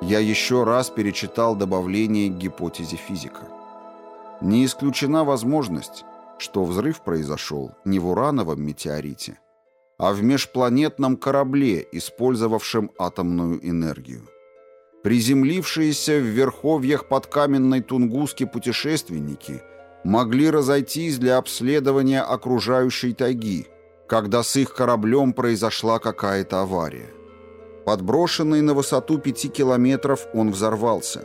Я еще раз перечитал добавление к гипотезе физика. Не исключена возможность, что взрыв произошел не в урановом метеорите, а в межпланетном корабле, использовавшем атомную энергию. Приземлившиеся в верховьях под каменной Тунгуски путешественники могли разойтись для обследования окружающей тайги, когда с их кораблем произошла какая-то авария. Подброшенный на высоту пяти километров, он взорвался.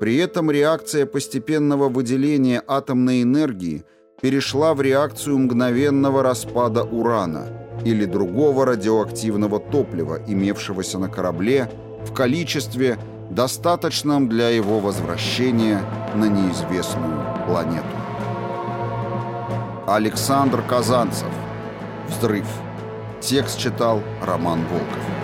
При этом реакция постепенного выделения атомной энергии – перешла в реакцию мгновенного распада урана или другого радиоактивного топлива, имевшегося на корабле в количестве, достаточном для его возвращения на неизвестную планету. Александр Казанцев. Взрыв. Текст читал Роман Волков.